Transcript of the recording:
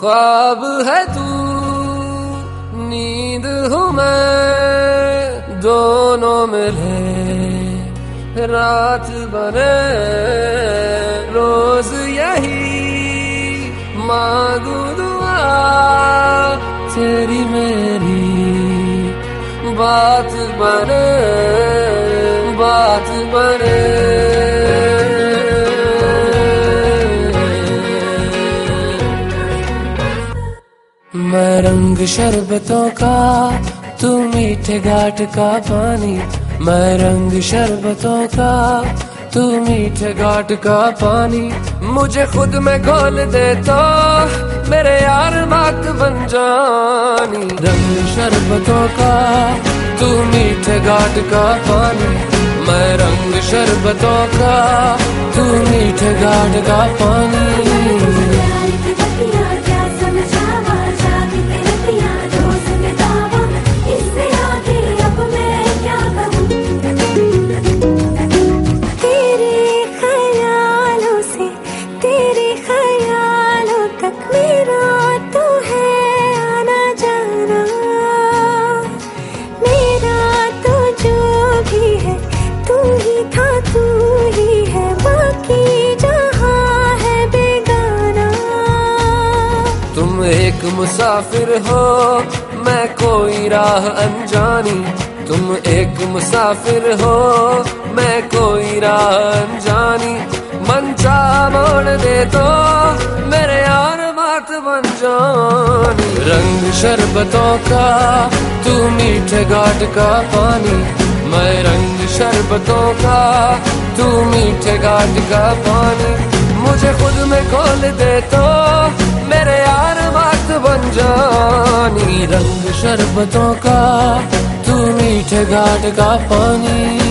ख्वाब है तू, नींद हूँ मैं, दोनों मिले, रात बने, रोज यही, मांगू दुआ, तेरी मेरी, बात बने बात बने। रंग शरबतों का, तू मीठे घाट का पानी। मैं रंग शरबतों का, तू मीठे घाट का पानी। मुझे खुद में घोल दे तो मेरे यार बात बन जानी। रंग शरबतों का, तू मीठे घाट का पानी। मैं रंग शरबतों का, तू मीठे घाट का पानी। एक मुसाफिर हो, मैं कोई राह अनजानी। तुम एक मुसाफिर हो, मैं कोई राह अनजानी। मन चा मोड़ दे तो मेरे यार बात बन जानी। रंग शरबतों का, तू मीठे घाट का पानी। मैं रंग शरबतों का, तू मीठे घाट का पानी। मुझे खुद में खोल दे तो जानी रंग शरबतों का तू मीठे घाट का पानी।